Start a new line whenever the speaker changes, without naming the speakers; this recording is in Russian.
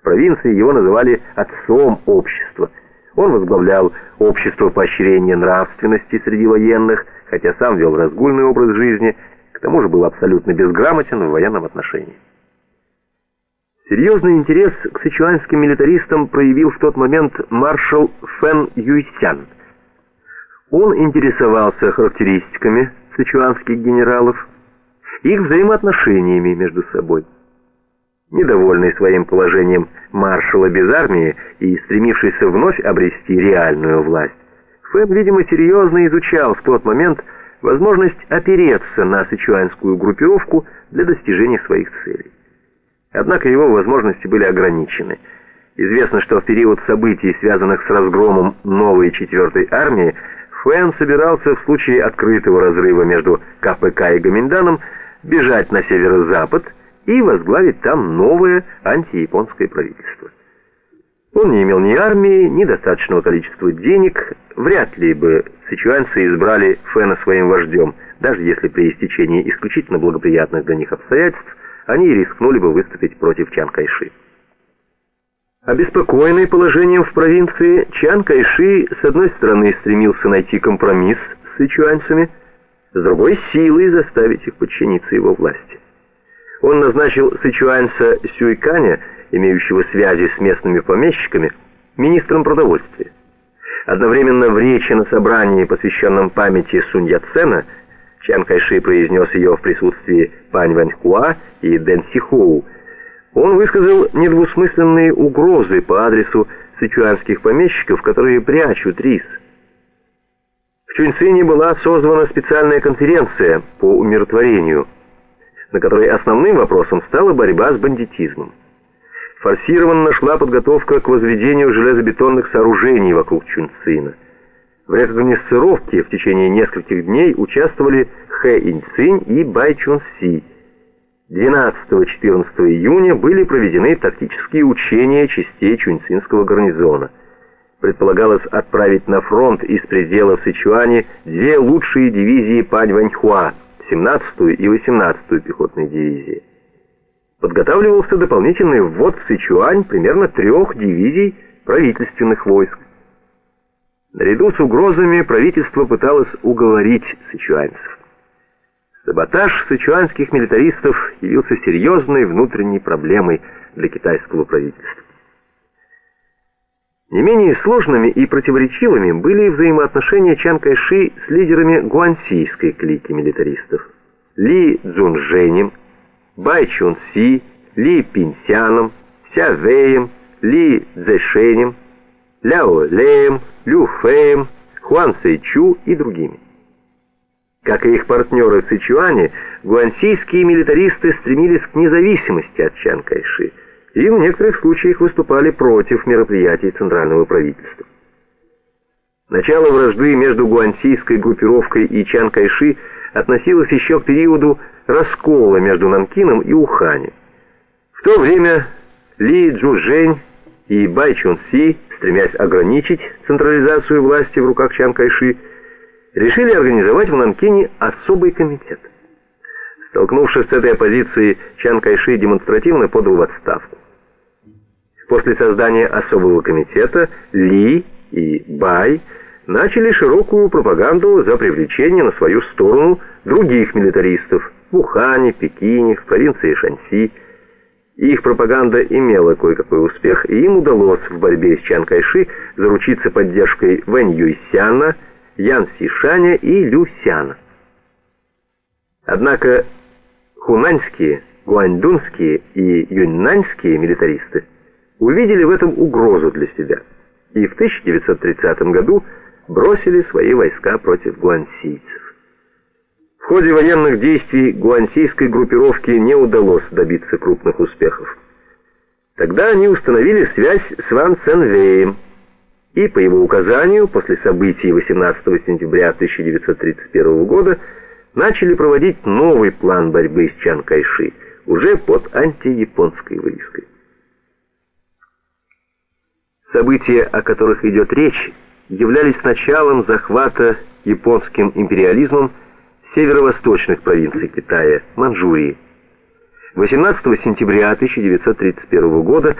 В провинции его называли «отцом общества». Он возглавлял общество поощрения нравственности среди военных, хотя сам вел разгульный образ жизни, к тому же был абсолютно безграмотен в военном отношении. Серьезный интерес к сычуанским милитаристам проявил в тот момент маршал Фэн Юйсян. Он интересовался характеристиками сычуанских генералов, их взаимоотношениями между собой. Недовольный своим положением маршала без армии и стремившийся вновь обрести реальную власть, Фэн, видимо, серьезно изучал в тот момент возможность опереться на сычуанскую группировку для достижения своих целей. Однако его возможности были ограничены. Известно, что в период событий, связанных с разгромом новой четвертой армии, Фэн собирался в случае открытого разрыва между КПК и Гоминданом бежать на северо-запад и возглавить там новое антияпонское правительство. Он не имел ни армии, ни достаточного количества денег, вряд ли бы сычуанцы избрали Фэна своим вождем, даже если при истечении исключительно благоприятных для них обстоятельств они рискнули бы выступить против Чан Кайши. Обеспокоенный положением в провинции, Чан Кайши с одной стороны стремился найти компромисс с сычуанцами, с другой силой заставить их подчиниться его власти. Он назначил сычуанца Сюйканя, имеющего связи с местными помещиками, министром продовольствия. Одновременно в речи на собрании, посвященном памяти Сунь Яцена, Чан Кайши произнес ее в присутствии Пань Ваньхуа и Дэн Сихоу, он высказал недвусмысленные угрозы по адресу сычуанских помещиков, которые прячут рис. В Чуньцине была созвана специальная конференция по умиротворению, на которой основным вопросом стала борьба с бандитизмом. Форсированно шла подготовка к возведению железобетонных сооружений вокруг Чунцина. В рекогносцировке в течение нескольких дней участвовали Хэ Иньцинь и Бай Чун Си. 12-14 июня были проведены тактические учения частей Чунцинского гарнизона. Предполагалось отправить на фронт из пределов Сычуани две лучшие дивизии Пань Ваньхуа, 17-ю и 18-ю пехотные дивизии. Подготавливался дополнительный ввод в Сычуань примерно трех дивизий правительственных войск. Наряду с угрозами правительство пыталось уговорить сычуанцев. Саботаж сычуанских милитаристов явился серьезной внутренней проблемой для китайского правительства. Не менее сложными и противоречивыми были взаимоотношения Чан Кайши с лидерами гуансийской клики милитаристов Ли Цзунжэнем, Бай Чун Си, Ли Пинсяном, Ся Вэем, Ли Цзэшэнем, Ляо Леем, Лю Фэем, Хуан Сэйчу и другими. Как и их партнеры в Сычуане, гуансийские милитаристы стремились к независимости от Чан Кайши и в некоторых случаях выступали против мероприятий центрального правительства. Начало вражды между гуансийской группировкой и Чан Кайши относилось еще к периоду раскола между Нанкином и Уханем. В то время Ли Джужень и Бай Чун Си, стремясь ограничить централизацию власти в руках Чан Кайши, решили организовать в Нанкине особый комитет. Столкнувшись с этой оппозицией, Чан Кайши демонстративно подал в отставку. После создания особого комитета Ли и Бай начали широкую пропаганду за привлечение на свою сторону других милитаристов в Ухане, Пекине, в провинции Шаньси. Их пропаганда имела кое-какой успех, и им удалось в борьбе с Чан Кайши заручиться поддержкой Вэнь Юйсяна, Ян Сишаня и Лю Сяна. Однако хунаньские, гуаньдунские и юньнаньские милитаристы увидели в этом угрозу для себя и в 1930 году бросили свои войска против гуансийцев. В ходе военных действий гуансийской группировке не удалось добиться крупных успехов. Тогда они установили связь с Ван Ценвеем, и по его указанию после событий 18 сентября 1931 года начали проводить новый план борьбы с Чан Кайши, уже под антияпонской вывеской. События, о которых идет речь, являлись началом захвата японским империализмом северо-восточных провинций Китая, Манчжурии. 18 сентября 1931 года